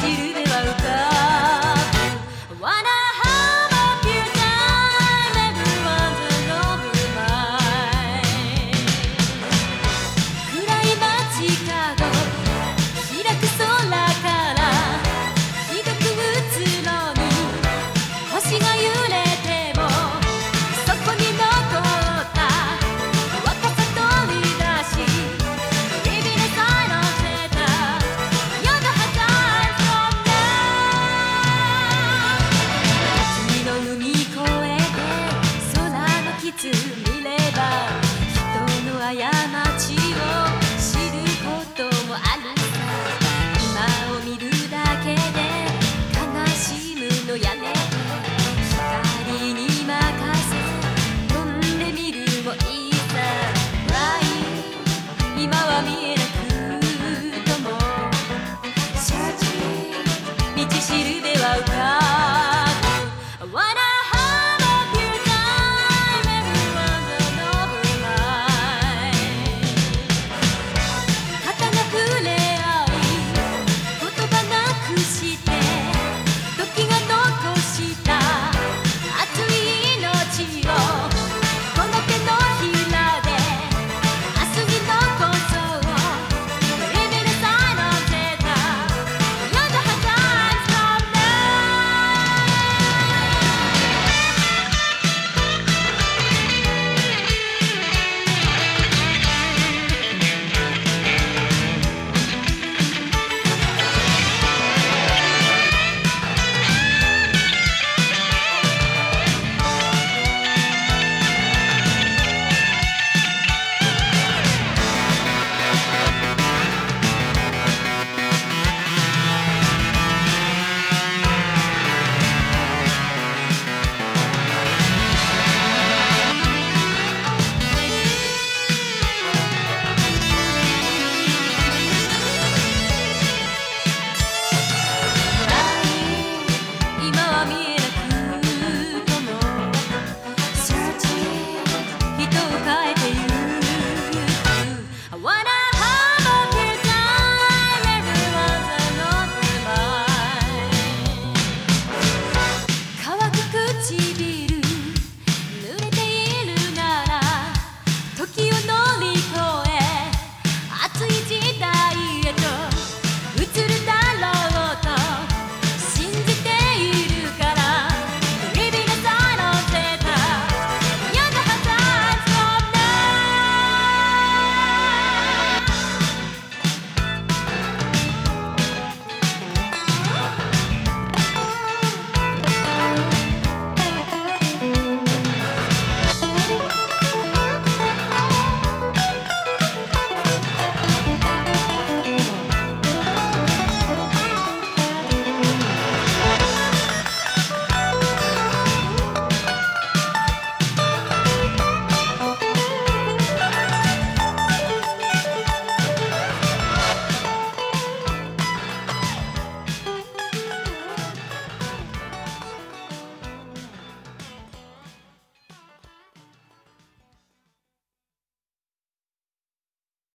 知る coming.